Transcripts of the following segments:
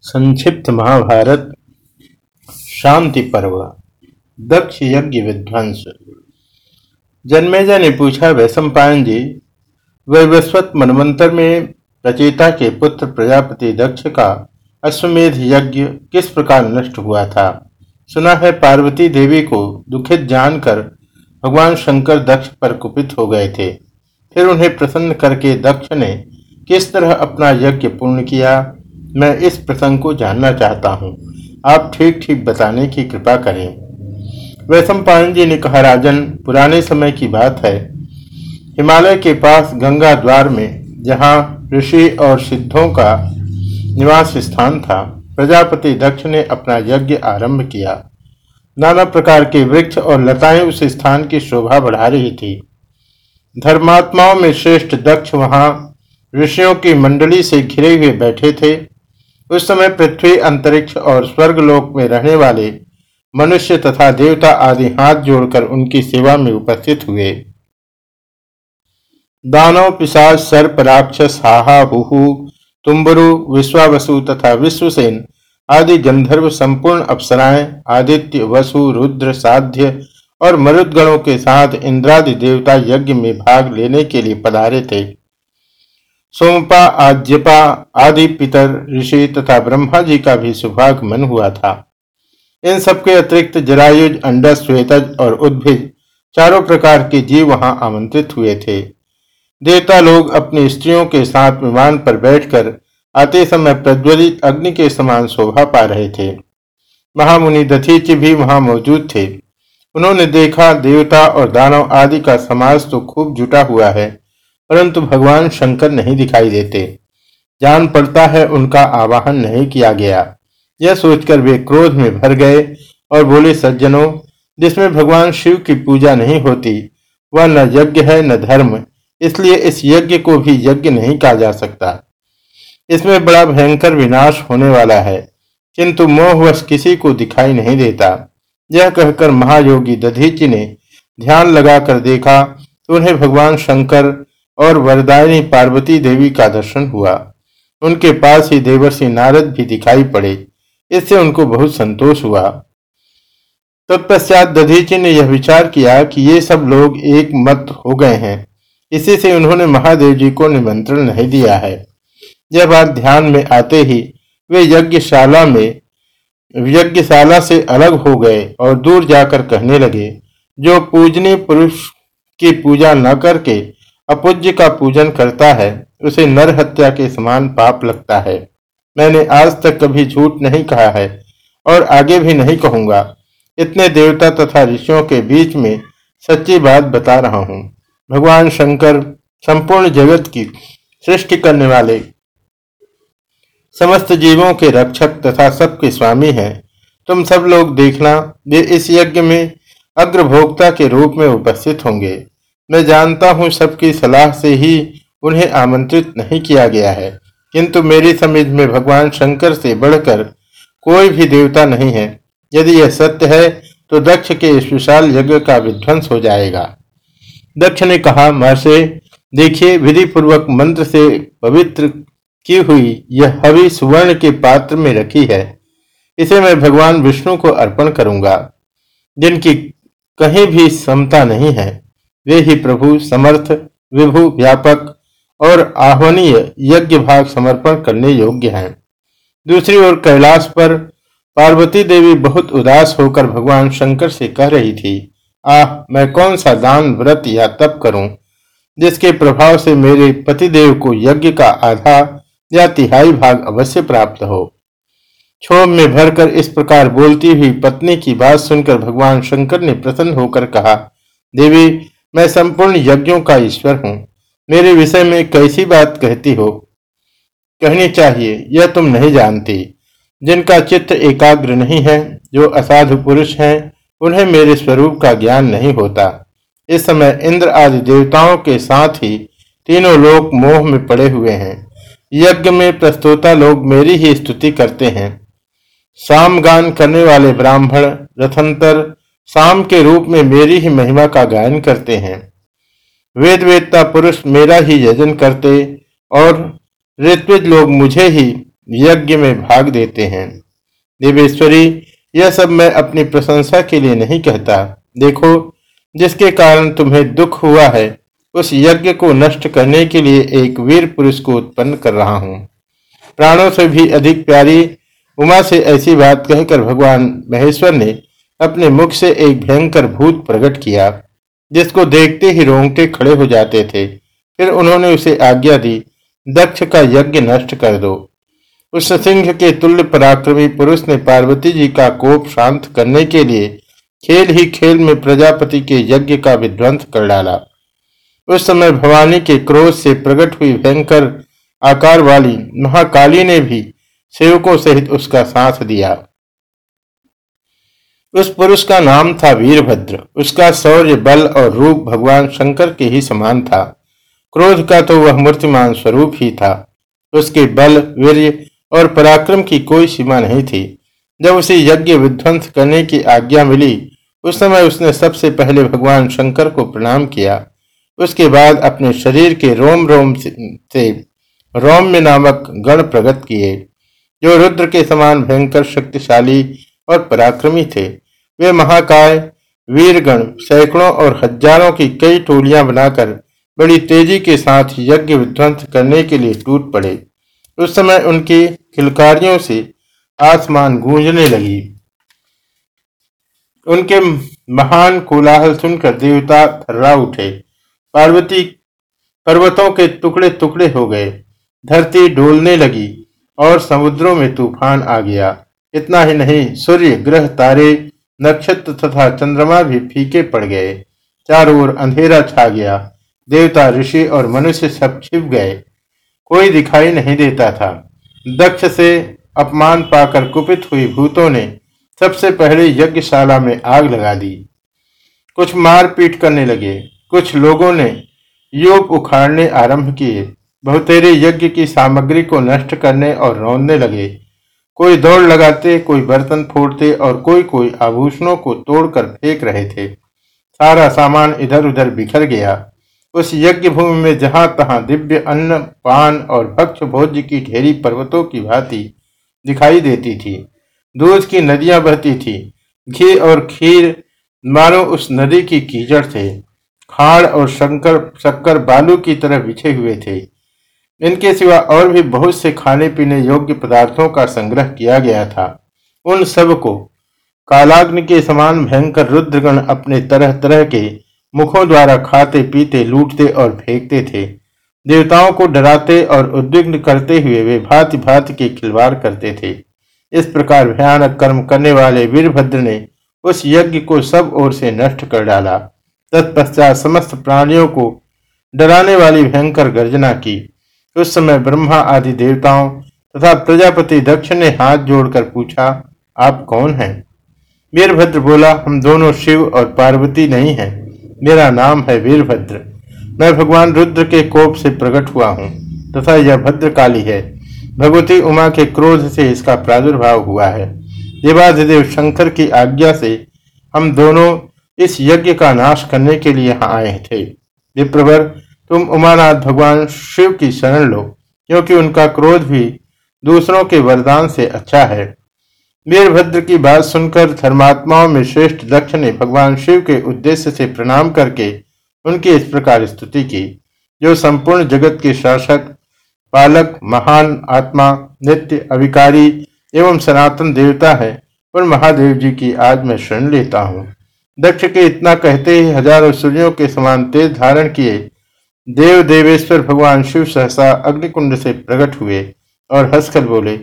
संक्षिप्त महाभारत, शांति पर्व, दक्ष यज्ञ विध्वंस। जन्मेजा ने पूछा वैशंपायन जी वैवस्वत मनवंतर में रचयिता के पुत्र प्रजापति दक्ष का अश्वमेध यज्ञ किस प्रकार नष्ट हुआ था? सुना है, पार्वती देवी को दुखित जानकर भगवान शंकर दक्ष पर कुपित हो गए थे। फिर उन्हें प्रसन्न करके दक्ष ने किस तरह अपना यज्ञ पूर्ण किया? मैं इस प्रसंग को जानना चाहता हूँ। आप ठीक ठीक बताने की कृपा करें। वैशम पायन जी ने कहा, राजन, पुराने समय की बात है। हिमालय के पास गंगा द्वार में, जहाँ ऋषि और सिद्धों का निवास स्थान था, प्रजापति दक्ष ने अपना यज्ञ आरंभ किया। नाना प्रकार के वृक्ष और लताएँ उस स्थान की शोभा बढ़ा रही थी। धर्मात्माओं में श्रेष्ठ दक्ष वहाँ ऋषियों की मंडली से घिरे हुए बैठे थे। उस समय पृथ्वी, अंतरिक्ष और स्वर्गलोक में रहने वाले मनुष्य तथा देवता आदि हाथ जोड़कर उनकी सेवा में उपस्थित हुए। दानव, पिशाच, सर्प, राक्षस, हाहा, हुहु, तुम्बरु, विश्वावसु तथा विश्वसेन आदि गंधर्व संपूर्ण अप्सराएँ, आदित्य, वसु, रुद्र, साध्य और मरुदगणों के साथ इंद्रादि देवता यज्ञ में भाग लेने के लिए पधारे थे। सोमपा आज्यपा आदि पितर ऋषि तथा ब्रह्मा जी का भी सुभागमन हुआ था। इन सबके अतिरिक्त जरायुज अंडस श्वेतज और उद्भिज चारों प्रकार के जीव वहाँ आमंत्रित हुए थे। देवता लोग अपनी स्त्रियों के साथ विमान पर बैठकर आते समय प्रज्वलित अग्नि के समान शोभा पा रहे थे। महामुनि दधीच भी वहाँ मौजूद थे। उन्होंने देखा देवता और दानव आदि का समाज तो खूब जुटा हुआ है। परंतु भगवान शंकर नहीं दिखाई देते। जान पड़ता है उनका आवाहन नहीं किया गया। यह सोचकर वे क्रोध में भर गए और बोले, सज्जनों, जिसमें भगवान शिव की पूजा नहीं होती, वह न यज्ञ है, न धर्म, इसलिए इस यज्ञ को भी यज्ञ नहीं कहा जा सकता। इसमें बड़ा भयंकर विनाश होने वाला है, किंतु मोहवश किसी को दिखाई नहीं देता। यह कहकर महायोगी दधीची ने ध्यान लगाकर देखा तो उन्हें भगवान शंकर और वरदायनी पार्वती देवी का दर्शन हुआ। उनके पास ही देवर्षि नारद भी दिखाई पड़े। इससे उनको बहुत संतोष हुआ। तत्पश्चात तो दधीची ने यह विचार किया कि ये सब लोग एक मत हो गए हैं। इसी से उन्होंने महादेव जी को निमंत्रण नहीं दिया है। यह बात ध्यान में आते ही वे यज्ञशाला में, यज्ञशाला से अलग हो गए और दूर जाकर कहने लगे, जो पूजनीय पुरुष की पूजा न करके अपूज्य का पूजन करता है, उसे नर हत्या के समान पाप लगता है। मैंने आज तक कभी झूठ नहीं कहा है, और आगे भी नहीं कहूँगा। इतने देवता तथा ऋषियों के बीच में सच्ची बात बता रहा हूँ। भगवान शंकर, संपूर्ण जगत की सृष्टि करने वाले समस्त जीवों के रक्षक तथा सबके स्वामी हैं। तुम सब लोग देखना वे इस यज्ञ में अग्रभोक्ता के रूप में उपस्थित होंगे। मैं जानता हूँ सबकी सलाह से ही उन्हें आमंत्रित नहीं किया गया है। किंतु मेरी समझ में भगवान शंकर से बढ़कर कोई भी देवता नहीं है। यदि यह सत्य है तो दक्ष के इस विशाल यज्ञ का विध्वंस हो जाएगा। दक्ष ने कहा, महर्षि, देखिए विधि पूर्वक मंत्र से पवित्र की हुई यह हवि सुवर्ण के पात्र में रखी है। इसे मैं भगवान विष्णु को अर्पण करूँगा। जिनकी कहीं भी समता नहीं है। वे ही प्रभु समर्थ, विभु व्यापक और आह्वनीय यज्ञ भाग समर्पण करने योग्य हैं। दूसरी ओर कैलाश पर पार्वती देवी बहुत उदास होकर भगवान शंकर से कह रही थी, आह, मैं कौन सा दान व्रत या तप करूँ, जिसके प्रभाव से मेरे पतिदेव को यज्ञ का आधा या तिहाई भाग अवश्य प्राप्त हो? क्षोभ में भरकर इस प्रकार बोलती हुई पत्नी की बात सुनकर भगवान शंकर ने प्रसन्न होकर कहा, देवी मैं संपूर्ण यज्ञों का ईश्वर हूँ। मेरे विषय में कैसी बात कहती हो? कहनी चाहिए, यह तुम नहीं जानती। जिनका चित्त एकाग्र नहीं है, जो असाधु पुरुष हैं, उन्हें मेरे स्वरूप का ज्ञान नहीं होता। इस समय इंद्र आदि देवताओं के साथ ही तीनों लोग मोह में पड़े हुए हैं। यज्ञ में प्रस्तोता लोग मेरी ही स्तुति करते हैं। सामगान करने वाले ब्राह्मण, रथंतर शाम के रूप में मेरी ही महिमा का गायन करते हैं। वेद वेदता पुरुष मेरा ही यजन करते और ऋत्विज लोग मुझे ही यज्ञ में भाग देते हैं। देवेश्वरी, यह सब मैं अपनी प्रशंसा के लिए नहीं कहता। देखो, जिसके कारण तुम्हें दुख हुआ है, उस यज्ञ को नष्ट करने के लिए एक वीर पुरुष को उत्पन्न कर रहा हूँ। प्राणों से भी अधिक प्यारी, उमा से ऐसी बात कहकर भगवान महेश्वर ने अपने मुख से एक भयंकर भूत प्रकट किया, जिसको देखते ही रोंगटे खड़े हो जाते थे। फिर उन्होंने उसे आज्ञा दी, दक्ष का यज्ञ नष्ट कर दो। उस सिंह के तुल्य पराक्रमी पुरुष ने पार्वती जी का कोप शांत करने के लिए खेल ही खेल में प्रजापति के यज्ञ का विध्वंस कर डाला। उस समय भवानी के क्रोध से प्रकट हुई भयंकर आकार वाली महाकाली ने भी सेवकों सहित उसका साथ दिया। उस पुरुष का नाम था वीरभद्र। उसका शौर्य, बल और रूप भगवान शंकर के ही समान था। क्रोध का तो वह मूर्तिमान स्वरूप ही था। उसके बल, वीर्य और पराक्रम की कोई सीमा नहीं थी। जब उसे यज्ञ विध्वंस करने की आज्ञा मिली, उस समय उसने सबसे पहले भगवान शंकर को प्रणाम किया। उसके बाद अपने शरीर के रोम रोम से रोम्य नामक गण प्रगत किए, जो रुद्र के समान भयंकर शक्तिशाली और पराक्रमी थे। वे महाकाय, वीरगण, सैकड़ों और हज़ारों की कई टोलियाँ बनाकर बड़ी तेज़ी के साथ यज्ञ विध्वंस करने के लिए टूट पड़े। उस समय उनकी खिलकारियों से आसमान गूंजने लगी। उनके महान कोलाहल सुनकर देवता थर्रा उठे। पार्वती पर्वतों के टुकड़े टुकड़े हो गए। धरती डोलने लगी और समुद्रों में तूफ़ान आ गया। इतना ही नहीं, सूर्य, ग्रह, तारे, नक्षत्र तथा चंद्रमा भी फीके पड़ गए। चारों ओर अंधेरा छा गया। देवता, ऋषि और मनुष्य सब छिप गए। कोई दिखाई नहीं देता था। दक्ष से अपमान पाकर कुपित हुई भूतों ने सबसे पहले यज्ञशाला में आग लगा दी। कुछ मारपीट करने लगे। कुछ लोगों ने योग उखाड़ने आरंभ किए। बहुतेरे यज्ञ की सामग्री को नष्ट करने और रौंदने लगे। कोई दौड़ लगाते, कोई बर्तन फोड़ते और कोई कोई आभूषणों को तोड़कर फेंक रहे थे। सारा सामान इधर उधर बिखर गया। उस यज्ञ भूमि में जहाँ तहां दिव्य अन्न, पान और भक्ष भोज्य की ढेरी पर्वतों की भांति दिखाई देती थी। दूध की नदियाँ बहती थी। घी और खीर मानो उस नदी की कीचड़ थे। खाड़ और शंकर, शक्कर बालू की तरह बिछे हुए थे। इनके सिवा और भी बहुत से खाने पीने योग्य पदार्थों का संग्रह किया गया था। उन सबको कालाग्नि के समान भयंकर रुद्रगण अपने तरह तरह के मुखों द्वारा खाते, पीते, लूटते और फेंकते थे। देवताओं को डराते और उद्विग्न करते हुए वे भांति भांति के खिलवाड़ करते थे। इस प्रकार भयानक कर्म करने वाले वीरभद्र ने उस यज्ञ को सब ओर से नष्ट कर डाला। तत्पश्चात समस्त प्राणियों को डराने वाली भयंकर गर्जना की। उस समय ब्रह्मा आदि देवताओं तथा प्रजापति दक्ष ने हाथ जोड़कर पूछा, आप कौन हैं? वीरभद्र बोला, हम दोनों शिव और पार्वती नहीं हैं। मेरा नाम है वीरभद्र। मैं भगवान रुद्र के कोप से प्रकट हुआ हूँ तथा यह भद्रकाली है। भगवती उमा के क्रोध से इसका प्रादुर्भाव हुआ है। देवाधिदेव शंकर की आज्ञा से हम दोनों इस यज्ञ का नाश करने के लिए यहाँ आए थे। विप्रवर तुम उमानाथ भगवान शिव की शरण लो, क्योंकि उनका क्रोध भी दूसरों के वरदान से अच्छा है। वीरभद्र की बात सुनकर धर्मात्माओं में श्रेष्ठ दक्ष ने भगवान शिव के उद्देश्य से प्रणाम करके उनकी इस प्रकार स्तुति की, जो संपूर्ण जगत के शासक, पालक, महान आत्मा, नित्य अभिकारी एवं सनातन देवता है, उन महादेव जी की आज मैं शरण लेता हूँ। दक्ष के इतना कहते ही हज़ारों सूर्यों के समान तेज धारण किए देव देवेश्वर भगवान शिव सहसा अग्निकुंड से प्रकट हुए और हंसकर बोले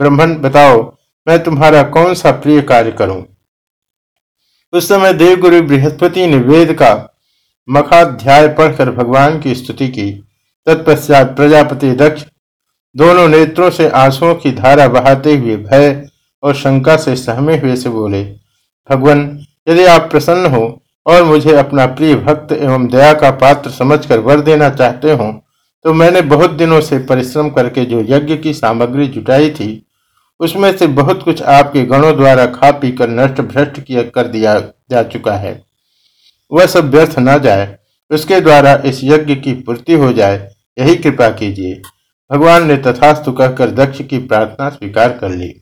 ब्रह्मण बताओ, मैं तुम्हारा कौन सा प्रिय कार्य करूँ? उस समय देवगुरु बृहस्पति ने वेद का मखाध्याय पढ़कर भगवान की स्तुति की। तत्पश्चात प्रजापति दक्ष दोनों नेत्रों से आंसुओं की धारा बहाते हुए भय और शंका से सहमे हुए से बोले, भगवान, यदि आप प्रसन्न हो और मुझे अपना प्रिय भक्त एवं दया का पात्र समझकर वर देना चाहते हो तो मैंने बहुत दिनों से परिश्रम करके जो यज्ञ की सामग्री जुटाई थी, उसमें से बहुत कुछ आपके गणों द्वारा खा पी कर नष्ट भ्रष्ट किया कर दिया जा चुका है। वह सब व्यर्थ न जाए, उसके द्वारा इस यज्ञ की पूर्ति हो जाए, यही कृपा कीजिए। भगवान ने तथास्तु कहकर दक्ष की प्रार्थना स्वीकार कर ली।